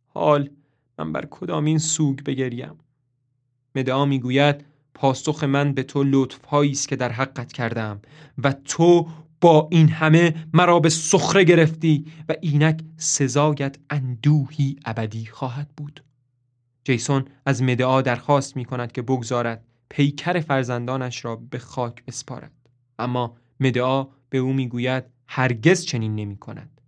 Speaker 1: حال من بر کدامین سوگ بگریم؟ مدعا می‌گوید پاسخ من به تو لطف است که در حقت کردم و تو با این همه مرا به سخره گرفتی و اینک سزایت اندوهی ابدی خواهد بود. جیسون از مدعا درخواست می کند که بگذارد پیکر فرزندانش را به خاک بسپارد. اما مدعا به او می‌گوید هرگز چنین نمی کند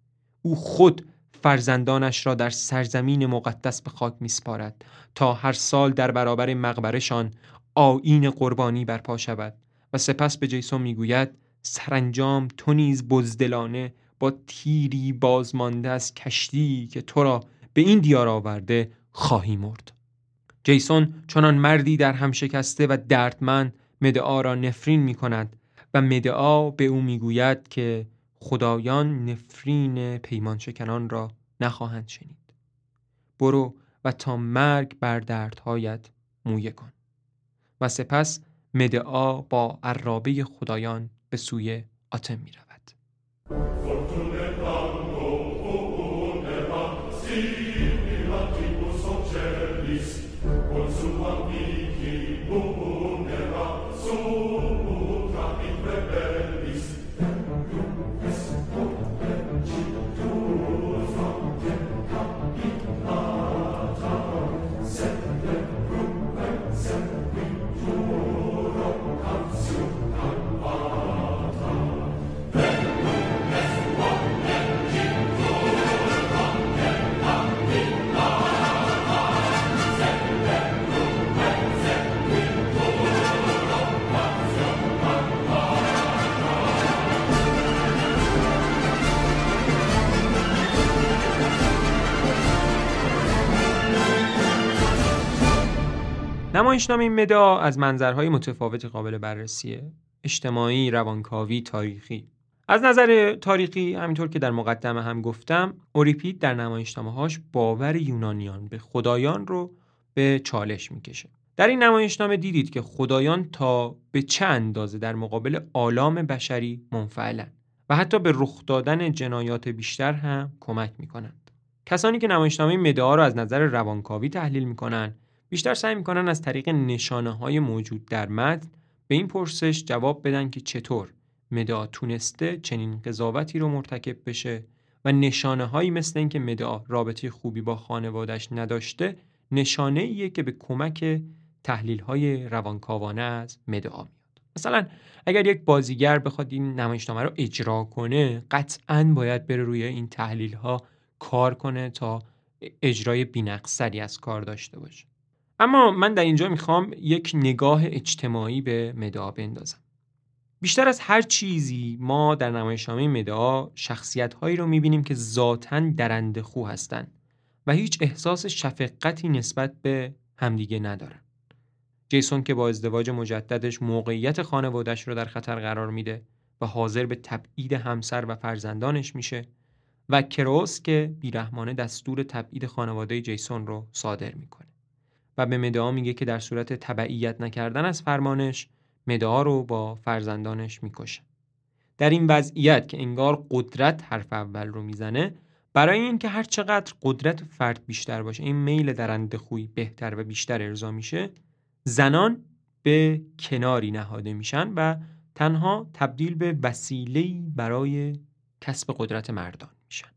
Speaker 1: او خود فرزندانش را در سرزمین مقدس به خاک میسپارد تا هر سال در برابر مقبرشان آین قربانی برپا شود و سپس به جیسون می‌گوید سرانجام تو نیز بزدلانه با تیری بازمانده از کشتی که تو را به این دیار آورده خواهی مرد. جیسون چنان مردی در هم شکسته و دردمند مدعا را نفرین می کند و مدعا به او می‌گوید که خدایان نفرین پیمان شکنان را نخواهند شنید. برو و تا مرگ بر دردهایت مویه کن. و سپس مدعا با عرابه خدایان به سوی آتم می رود. نمایشنامه مدا از منظرهای متفاوت قابل بررسیه. اجتماعی، روانکاوی، تاریخی. از نظر تاریخی همینطور که در مقدمه هم گفتم اوریپید در نمایشنامه هاش باور یونانیان به خدایان رو به چالش می‌کشه. در این نمایشنامه دیدید که خدایان تا به چه اندازه در مقابل آلام بشری منفعلن و حتی به رخ دادن جنایات بیشتر هم کمک می‌کنند. کسانی که نمایشنامه مدعا رو از نظر روانکاوی تحلیل می‌کنن بیشتر سعی می‌کنن از طریق نشانه های موجود در متن به این پرسش جواب بدن که چطور مدعا تونسته چنین قضاوتی رو مرتکب بشه و نشانه هایی مثل اینکه مدعا رابطه خوبی با خانوادش نداشته نشانه ایه که به کمک تحلیل های روانکاوانه از مدعا میاد. مثلا اگر یک بازیگر بخواد این نمایشنامه رو اجرا کنه قطعا باید بره روی این تحلیل ها کار کنه تا اجرای بینقصری از کار داشته باشه. اما من در اینجا می‌خوام یک نگاه اجتماعی به مدعا بندازم بیشتر از هر چیزی ما در نمایشنامه مدعا شخصیت هایی رو می‌بینیم که ذاتا درنده خو هستند و هیچ احساس شفقتی نسبت به همدیگه ندارن. جیسون که با ازدواج مجددش موقعیت خانوادش رو در خطر قرار میده و حاضر به تبعید همسر و فرزندانش میشه و کروس که بیرحمانه دستور تبعید خانواده جیسون رو صادر می‌کنه و به مدعا میگه که در صورت تبعیت نکردن از فرمانش مدعا رو با فرزندانش می‌کشه. در این وضعیت که انگار قدرت حرف اول رو می‌زنه برای اینکه هر چقدر قدرت فرد بیشتر باشه این میل درنده خوی بهتر و بیشتر ارضا میشه زنان به کناری نهاده میشن و تنها تبدیل به وسیله برای کسب قدرت مردان میشن.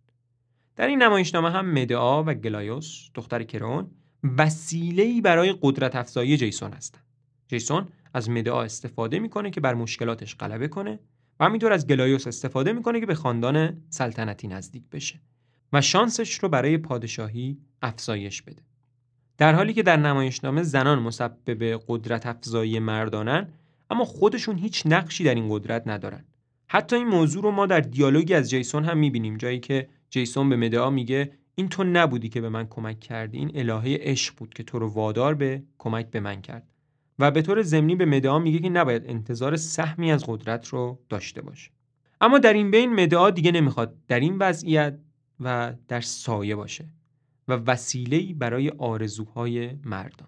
Speaker 1: در این نمایشنامه هم مدئا و گلایوس دختر کرئون وسیله برای قدرت افزایی جیسون هستند جیسون از مدئا استفاده می‌کنه که بر مشکلاتش غلبه کنه و همینطور از گلایوس استفاده می‌کنه که به خاندان سلطنتی نزدیک بشه و شانسش رو برای پادشاهی افزایش بده. در حالی که در نمایشنامه زنان مسبب قدرت افزایی مردانن اما خودشون هیچ نقشی در این قدرت ندارن. حتی این موضوع رو ما در دیالوگی از جیسون هم می‌بینیم جایی که جیسون به مدعا میگه این تو نبودی که به من کمک کردی. این الهه عشق بود که تو رو وادار به کمک به من کرد. و به طور ضمنی به مدعا میگه که نباید انتظار سهمی از قدرت رو داشته باشه. اما در این بین مدعا دیگه نمی‌خواد در این وضعیت و در سایه باشه و وسیله‌ای برای آرزوهای مردان.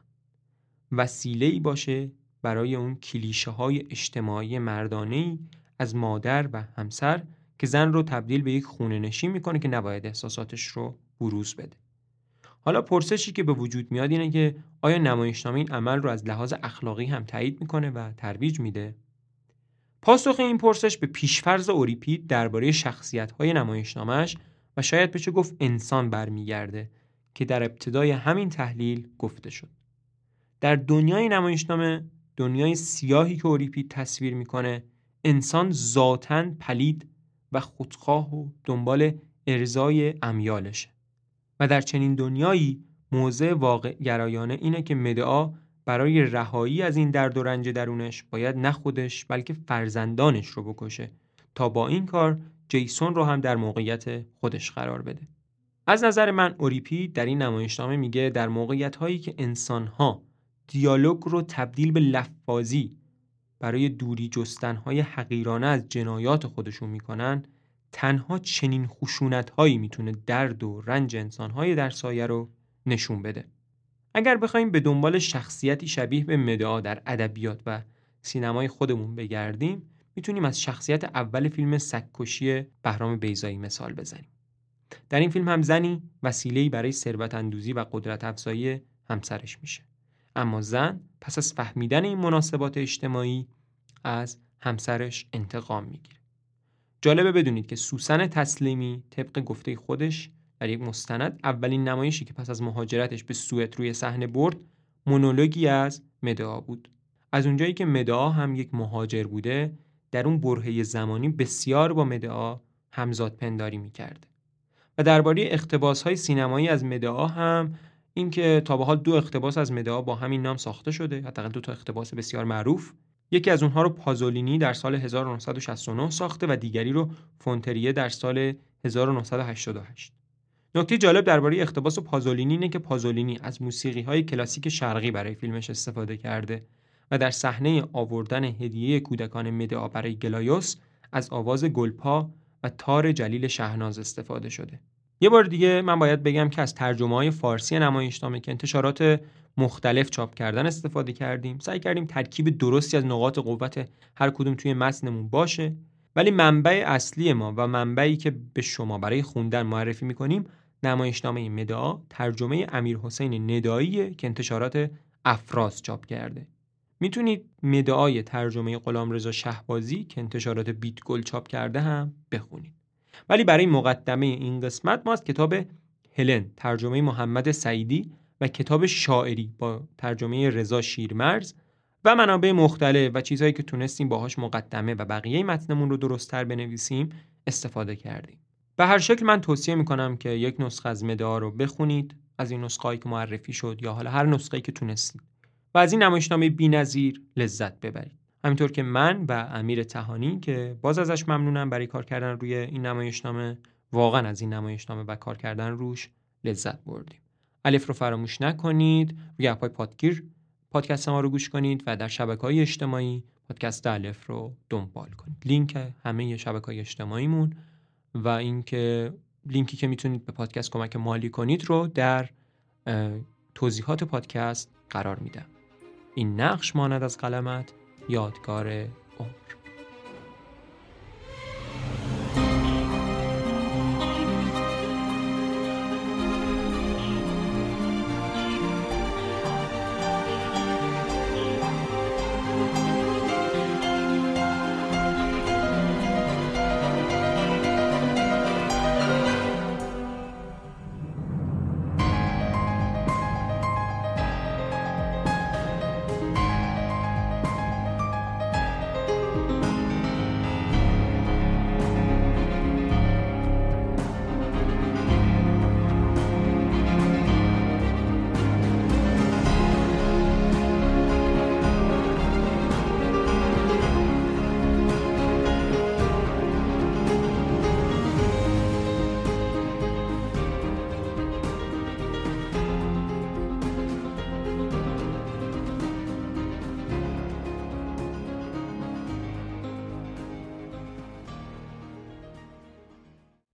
Speaker 1: وسیله‌ای باشه برای اون کلیشه های اجتماعی مردانه از مادر و همسر که زن رو تبدیل به یک خونه نشین می‌کنه که نباید احساساتش رو بروز بده. حالا پرسشی که به وجود میاد اینه که آیا نمایشنامه این عمل رو از لحاظ اخلاقی هم تایید می‌کنه و ترویج میده؟ پاسخ این پرسش به پیشفرض اوریپید درباره شخصیت نمایشنامهش و شاید بشه گفت انسان برمیگرده که در ابتدای همین تحلیل گفته شد. در دنیای نمایشنامه دنیای سیاهی که اوریپید تصویر می‌کنه انسان ذاتا پلید و خودخواه و دنبال ارزای امیالشه و در چنین دنیایی موضع واقع گرایانه اینه که مدعا برای رهایی از این درد و رنج درونش باید نه خودش بلکه فرزندانش رو بکشه تا با این کار جیسون رو هم در موقعیت خودش قرار بده. از نظر من اوریپی در این نمایشنامه میگه در موقعیت هایی که انسان ها دیالوگ رو تبدیل به لفاظی برای دوری جستن های حقیرانه از جنایات خودشون می‌کنن تنها چنین خشونت هایی می‌تونه درد و رنج انسان های در سایه رو نشون بده. اگر بخوایم به دنبال شخصیتی شبیه به مدعا در ادبیات و سینمای خودمون بگردیم می‌تونیم از شخصیت اول فیلم سگکشی بهرام بیزایی مثال بزنیم. در این فیلم هم زنی وسیله‌ای برای ثروت اندوزی و قدرت افزایی همسرش میشه. اما زن پس از فهمیدن این مناسبات اجتماعی از همسرش انتقام می‌گیره. جالبه بدونید که سوسن تسلیمی طبق گفته خودش در یک مستند اولین نمایشی که پس از مهاجرتش به سوئد روی صحنه برد مونولوگی از مدعا بود. از اونجایی که مدعا هم یک مهاجر بوده در اون برهه زمانی بسیار با مدعا همزاد پنداری می‌کرده. و درباره اقتباس های سینمایی از مدعا هم اینکه تا به حال دو اقتباس از مدعا با همین نام ساخته شده حداقل دو تا اقتباس بسیار معروف. یکی از اونها رو پازولینی در سال 1969 ساخته و دیگری رو فونتریه در سال 1988 نکته جالب درباره اقتباس پازولینی اینه که پازولینی از موسیقی های کلاسیک شرقی برای فیلمش استفاده کرده و در صحنه آوردن هدیه کودکان مدعا برای گلایوس از آواز گلپا و تار جلیل شهناز استفاده شده. یه بار دیگه من باید بگم که از ترجمه های فارسی نمایشنامه که انتشارات مختلف چاپ کردن استفاده کردیم سعی کردیم ترکیب درستی از نقاط قوت هر کدوم توی متنمون باشه. ولی منبع اصلی ما و منبعی که به شما برای خوندن معرفی می‌کنیم نمایشنامه مدعا ترجمه امیر حسین ندایی که انتشارات افراز چاپ کرده. می‌تونید مدعای ترجمه رضا شهبازی که انتشارات بیت گل چاپ کرده هم بخونید. ولی برای مقدمه این قسمت ما از کتاب هلن ترجمه محمد سعیدی و کتاب شاعری با ترجمه رضا شیرمرز و منابع مختلف و چیزهایی که تونستیم باهاش مقدمه و بقیه متنمون رو درستتر بنویسیم استفاده کردیم. به هر شکل من توصیه می‌کنم که یک نسخه از مدعا رو بخونید از این نسخه که معرفی شد یا حالا هر نسخه که تونستید. و از این نمایشنامه بی‌نظیر لذت ببرید. همینطور که من و امیر تهانی که باز ازش ممنونم برای کار کردن روی این نمایشنامه واقعا از این نمایشنامه و کار کردن روش لذت بردیم. الف رو فراموش نکنید روی اپای پادگیر پادکست ما رو گوش کنید و در شبکه های اجتماعی پادکست الف رو دنبال کنید. لینک همه شبکه های اجتماعیمون و اینکه لینکی که می‌تونید به پادکست کمک مالی کنید رو در توضیحات پادکست قرار میدم. این نقش ماند از قلمت. یادگار